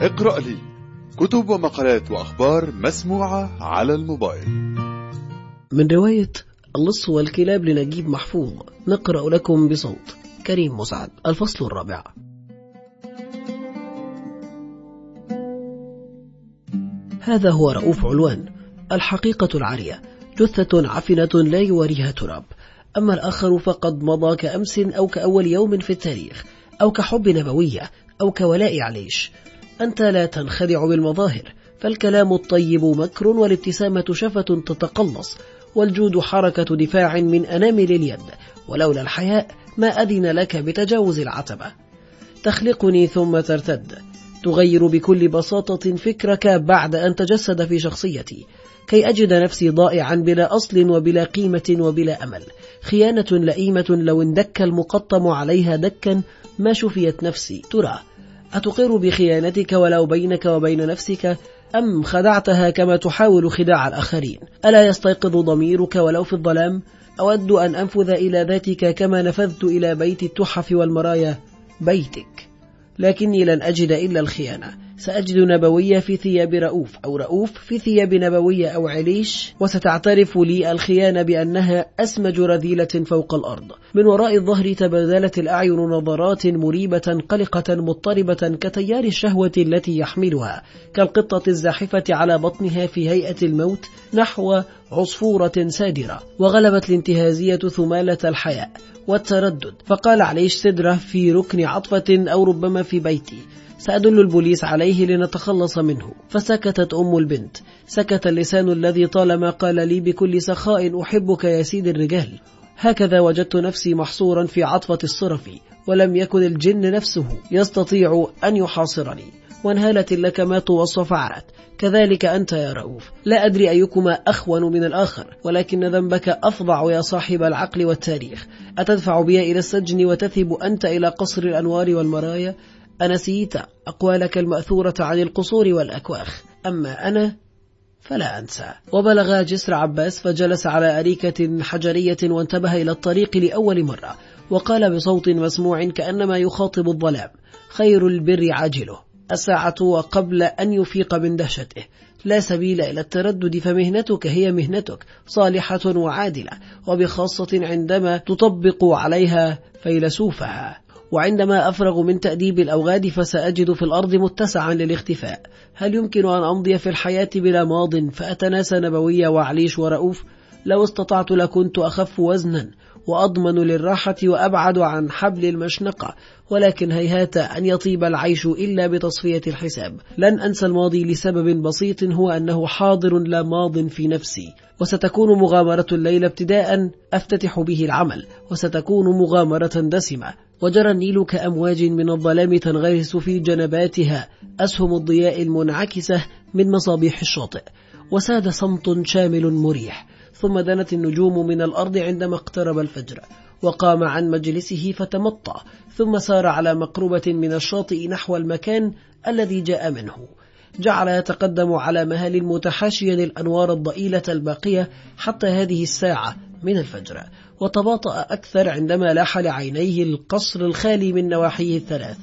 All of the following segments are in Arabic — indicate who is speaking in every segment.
Speaker 1: اقرأ لي كتب ومقالات وأخبار مسموعة على الموبايل.
Speaker 2: من رواية اللص والكلاب لنجيب محفوظ نقرأ لكم بصوت كريم مسعد الفصل الرابع. هذا هو رؤوف علوان الحقيقة العارية جثة عفنة لا يواريها تراب. أما الآخر فقد مضى كأمس أو كأول يوم في التاريخ أو كحب نبوية أو كولاء عليش أنت لا تنخدع بالمظاهر فالكلام الطيب مكر والابتسامة شفة تتقلص والجود حركة دفاع من أنامل اليد ولولا الحياء ما أذن لك بتجاوز العتبة. تخلقني ثم ترتد. تغير بكل بساطة فكرك بعد أن تجسد في شخصيتي. كي أجد نفسي ضائعا بلا أصل وبلا قيمة وبلا أمل. خيانة لئيمة لو اندك المقطم عليها دكا ما شفيت نفسي ترى. أتقر بخيانتك ولو بينك وبين نفسك أم خدعتها كما تحاول خداع الآخرين؟ ألا يستيقظ ضميرك ولو في الظلام؟ أود أن أنفذ إلى ذاتك كما نفذت إلى بيت التحف والمرايا بيتك لكني لن أجد إلا الخيانة. سأجد نبوية في ثياب رؤوف أو رؤوف في ثياب نبوية أو عليش وستعترف لي الخيانة بأنها أسمج رذيلة فوق الأرض. من وراء الظهر تبادلت الأعين نظرات مريبة قلقة مضطربة كتيار الشهوة التي يحملها كالقطة الزاحفة على بطنها في هيئة الموت نحو عصفورة سادرة. وغلبت الانتهازية ثمالة الحياء والتردد. فقال عليش سدرة في ركن عطفة أو ربما في بيتي. سأدل البوليس عليه لنتخلص منه. فسكتت أم البنت. سكت اللسان الذي طالما قال لي بكل سخاء أحبك يا سيد الرجال. هكذا وجدت نفسي محصورا في عطفة الصرف ولم يكن الجن نفسه يستطيع أن يحاصرني. وانهالت اللكمات والصفعات كذلك أنت يا رؤوف. لا أدري أيكما أخون من الآخر ولكن ذنبك أفظع يا صاحب العقل والتاريخ. أتدفع بي إلى السجن وتثب أنت إلى قصر الأنوار والمرايا؟ أنسيت أقوالك المأثورة عن القصور والأكواخ أما أنا فلا أنسى. وبلغ جسر عباس فجلس على أريكة حجرية وانتبه إلى الطريق لأول مرة وقال بصوت مسموع كأنما يخاطب الظلام خير البر عاجله الساعة وقبل أن يفيق من دهشته لا سبيل إلى التردد فمهنتك هي مهنتك صالحة وعادلة وبخاصة عندما تطبق عليها فيلسوفها. وعندما أفرغ من تأديب الأوغاد فسأجد في الأرض متسعا للاختفاء. هل يمكن أن أمضي في الحياة بلا ماض فأتناسى نبوية وعليش ورؤوف؟ لو استطعت لكنت أخف وزنا وأضمن للراحة وأبعد عن حبل المشنقة ولكن هيهات أن يطيب العيش إلا بتصفية الحساب. لن أنسى الماضي لسبب بسيط هو أنه حاضر لا ماض في نفسي. وستكون مغامرة الليلة ابتداء أفتتح به العمل وستكون مغامرة دسمة. وجرى النيل كأمواج من الظلام تنغرس في جنباتها أسهم الضياء المنعكسة من مصابيح الشاطئ. وساد صمت شامل مريح ثم دنت النجوم من الأرض عندما اقترب الفجر. وقام عن مجلسه فتمطى ثم سار على مقربة من الشاطئ نحو المكان الذي جاء منه. جعل يتقدم على مهل متحاشيا الأنوار الضئيلة الباقية حتى هذه الساعة من الفجر وتباطأ أكثر عندما لاح لعينيه القصر الخالي من نواحيه الثلاث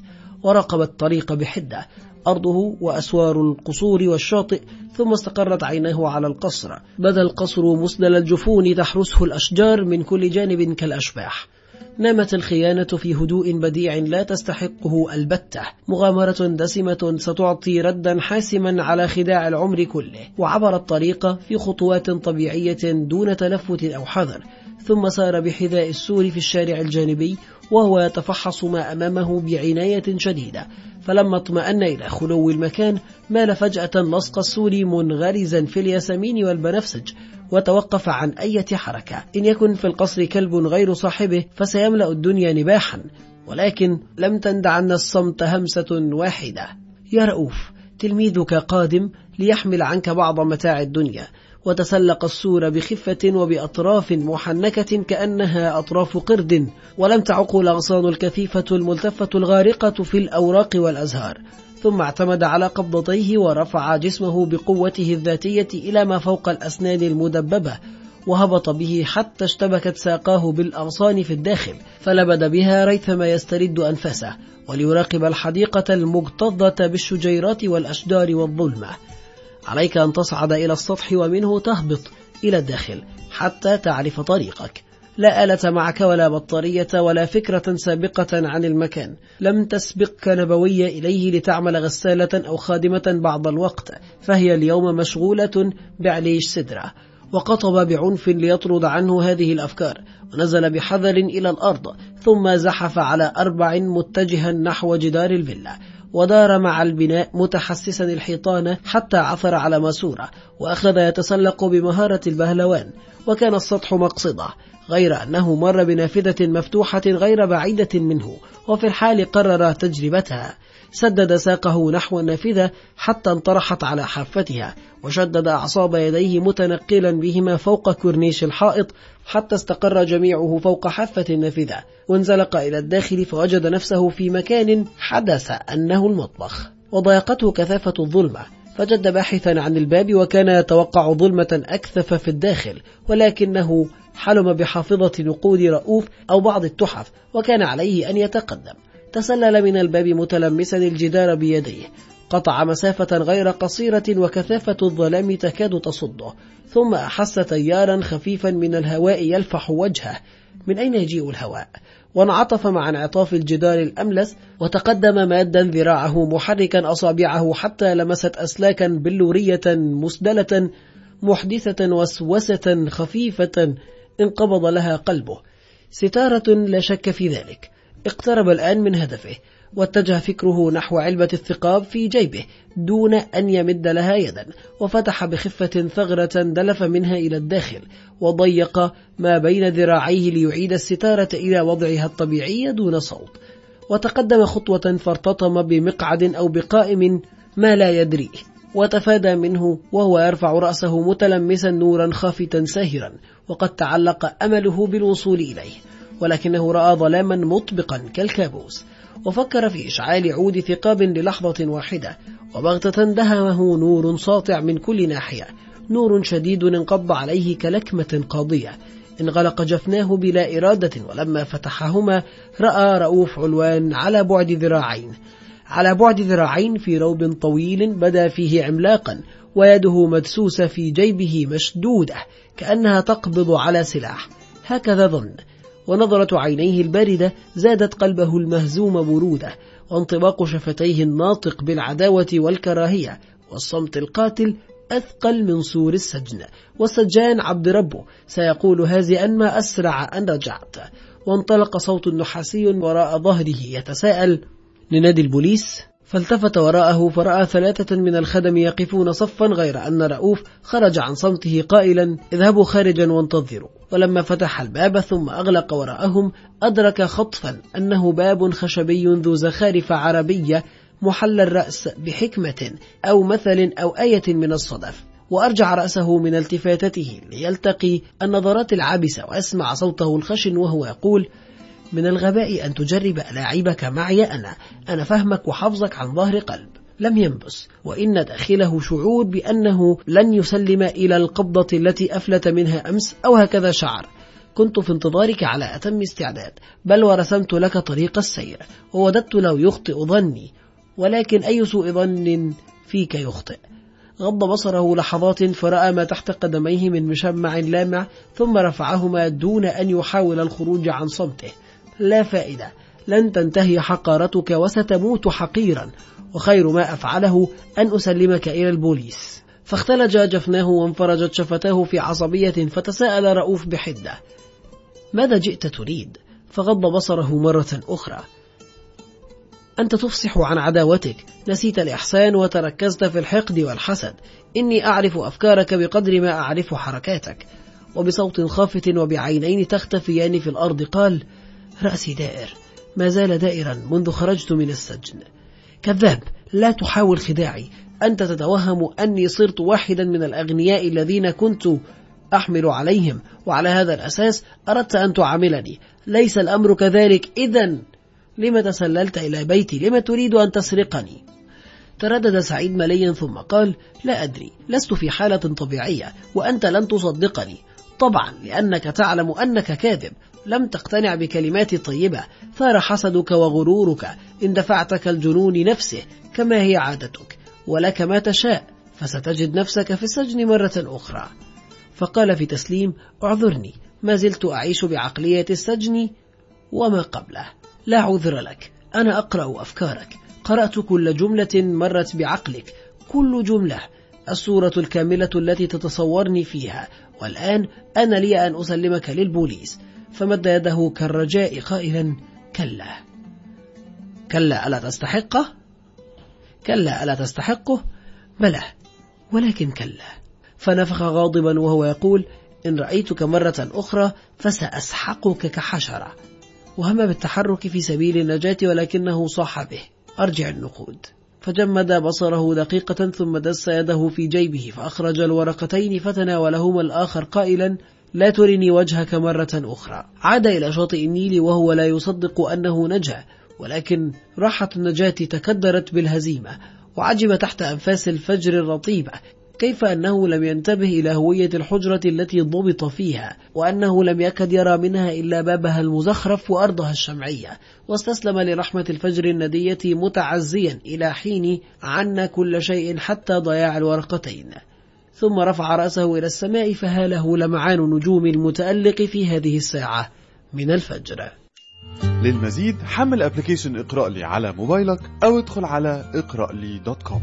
Speaker 2: ورقب الطريق بحدة أرضه وأسوار القصور والشاطئ ثم استقرت عيناه على القصر. بدا القصر مسدل الجفون تحرسه الأشجار من كل جانب كالأشباح. نامت الخيانة في هدوء بديع لا تستحقه البتة مغامرة دسمة ستعطي ردا حاسما على خداع العمر كله. وعبر الطريق في خطوات طبيعية دون تلفت أو حذر ثم سار بحذاء السور في الشارع الجانبي وهو يتفحص ما أمامه بعناية شديدة. فلما اطمأن إلى خلو المكان مال فجأة لصق السور منغرزا في الياسمين والبنفسج وتوقف عن أي حركة. إن يكن في القصر كلب غير صاحبه فسيملأ الدنيا نباحا ولكن لم تندعن الصمت همسة واحدة. يا رؤوف تلميذك قادم ليحمل عنك بعض متاع الدنيا وتسلق السور بخفة وبأطراف محنكة كأنها أطراف قرد ولم تعق الأغصان الكثيفة الملتفة الغارقة في الأوراق والأزهار. ثم اعتمد على قبضتيه ورفع جسمه بقوته الذاتية إلى ما فوق الأسنان المدببة وهبط به حتى اشتبكت ساقاه بالأغصان في الداخل فلبد بها ريثما يسترد أنفاسه وليراقب الحديقة المكتظة بالشجيرات والأشجار والظلمة. عليك أن تصعد إلى السطح ومنه تهبط إلى الداخل حتى تعرف طريقك. لا آلة معك ولا بطارية ولا فكرة سابقة عن المكان. لم تسبقك نبوية إليه لتعمل غسالة أو خادمة بعض الوقت فهي اليوم مشغولة بعليش سدرة. وقطب بعنف ليطرد عنه هذه الأفكار ونزل بحذر إلى الأرض ثم زحف على أربع متجها نحو جدار الفيلا ودار مع البناء متحسسا الحيطان حتى عثر على ماسورة وأخذ يتسلق بمهارة البهلوان وكان السطح مقصده. غير أنه مر بنافذة مفتوحة غير بعيدة منه وفي الحال قرر تجربتها. سدد ساقه نحو النافذة حتى انطرحت على حافتها وشدد أعصاب يديه متنقلا بهما فوق كورنيش الحائط حتى استقر جميعه فوق حافة النافذة. وانزلق إلى الداخل فوجد نفسه في مكان حدث أنه المطبخ. وضايقته كثافة الظلمة. فجد باحثا عن الباب وكان يتوقع ظلمة أكثف في الداخل ولكنه حلم بحافظة نقود رؤوف أو بعض التحف وكان عليه أن يتقدم. تسلل من الباب متلمسا الجدار بيديه. قطع مسافة غير قصيرة وكثافة الظلام تكاد تصده. ثم أحس تيارا خفيفا من الهواء يلفح وجهه. من أين يجيء الهواء؟ وانعطف مع انعطاف الجدار الأملس وتقدم مادا ذراعه محركا أصابعه حتى لمست أسلاكا بلورية مسدلة محدثة وسوسة خفيفة انقبض لها قلبه. ستارة لا شك في ذلك. اقترب الآن من هدفه واتجه فكره نحو علبة الثقاب في جيبه دون أن يمد لها يدا وفتح بخفة ثغرة دلف منها إلى الداخل وضيق ما بين ذراعيه ليعيد الستارة إلى وضعها الطبيعي دون صوت. وتقدم خطوة فارتطم بمقعد أو بقائم ما لا يدريه وتفادى منه وهو يرفع رأسه متلمسا نورا خافتا ساهرا. وقد تعلق أمله بالوصول إليه ولكنه رأى ظلاما مطبقا كالكابوس وفكر في إشعال عود ثقاب للحظة واحدة وبغتة دهمه نور ساطع من كل ناحية نور شديد انقض عليه كلكمة قاضية انغلق جفناه بلا إرادة ولما فتحهما رأى رؤوف علوان على بعد ذراعين على بعد ذراعين في روب طويل بدا فيه عملاقا ويده مدسوسة في جيبه مشدودة كأنها تقبض على سلاح. هكذا ظن. ونظرة عينيه الباردة زادت قلبه المهزوم برودة وانطباق شفتيه الناطق بالعداوة والكراهية والصمت القاتل أثقل من سور السجن. والسجان عبد ربه سيقول هازئا ما أسرع أن رجعت. وانطلق صوت نحاسي وراء ظهره يتساءل لنادي البوليس؟ فالتفت وراءه فرأى ثلاثة من الخدم يقفون صفا غير أن رؤوف خرج عن صمته قائلا اذهبوا خارجا وانتظروا. ولما فتح الباب ثم أغلق وراءهم أدرك خطفا أنه باب خشبي ذو زخارف عربية محل الرأس بحكمة أو مثل أو آية من الصدف. وأرجع رأسه من التفاتته ليلتقي النظرات العابسة وأسمع صوته الخشن وهو يقول من الغباء أن تجرب ألاعبك معي أنا. أنا فهمك وحفظك عن ظهر قلب. لم ينبس. وإن داخله شعور بأنه لن يسلم إلى القبضة التي أفلت منها أمس أو هكذا شعر. كنت في انتظارك على أتم استعداد. بل ورسمت لك طريق السير. ووددت لو يخطئ ظني. ولكن أي سوء ظن فيك يخطئ. غض بصره لحظات فرأى ما تحت قدميه من مشمع لامع ثم رفعهما دون أن يحاول الخروج عن صمته. لا فائدة. لن تنتهي حقارتك وستموت حقيرا. وخير ما أفعله أن أسلمك إلى البوليس. فاختلج جفناه وانفرجت شفتاه في عصبية فتساءل رؤوف بحدة. ماذا جئت تريد؟ فغض بصره مرة أخرى. أنت تفصح عن عداوتك. نسيت الإحسان وتركزت في الحقد والحسد. إني أعرف أفكارك بقدر ما أعرف حركاتك. وبصوت خافت وبعينين تختفيان في الأرض قال رأسي دائر. ما زال دائرا منذ خرجت من السجن. كذاب لا تحاول خداعي. أنت تتوهم أني صرت واحدا من الأغنياء الذين كنت أحمل عليهم. وعلى هذا الأساس أردت أن تعاملني. ليس الأمر كذلك. إذا لم تسللت إلى بيتي؟ لم تريد أن تسرقني؟ تردد سعيد مليا ثم قال لا أدري. لست في حالة طبيعية وأنت لن تصدقني. طبعا لأنك تعلم أنك كاذب. لم تقتنع بكلماتي الطيبة ثار حسدك وغرورك اندفعتك الجنون نفسه كما هي عادتك ولك ما تشاء فستجد نفسك في السجن مرة أخرى. فقال في تسليم اعذرني ما زلت أعيش بعقلية السجن وما قبله. لا عذر لك أنا أقرأ أفكارك قرأت كل جملة مرت بعقلك كل جملة الصورة الكاملة التي تتصورني فيها والآن أنا لي أن أسلمك للبوليس. فمد يده كالرجاء قائلا كلا. كلا ألا تستحقه؟ كلا ألا تستحقه؟ بلى ولكن كلا. فنفخ غاضبا وهو يقول إن رأيتك مرة أخرى فسأسحقك كحشرة. وهم بالتحرك في سبيل النجاة ولكنه صاح به. أرجع النقود. فجمد بصره دقيقة ثم دس يده في جيبه فأخرج الورقتين فتناولهما الآخر قائلا لا ترني وجهك مرة أخرى. عاد إلى شاطئ النيل وهو لا يصدق أنه نجا ولكن راحة النجاة تكدرت بالهزيمة وعجب تحت أنفاس الفجر الرطيبة كيف أنه لم ينتبه إلى هوية الحجرة التي ضبط فيها وأنه لم يكد يرى منها إلا بابها المزخرف وأرضها الشمعية. واستسلم لرحمة الفجر الندية متعزيا إلى حين عن كل شيء حتى ضياع الورقتين. ثم رفع رأسه إلى السماء فهاله لمعان نجوم المتألق في هذه الساعة من الفجر.
Speaker 1: للمزيد حمل application اقرأ لي على موبايلك أو ادخل على اقرأ لي dot com.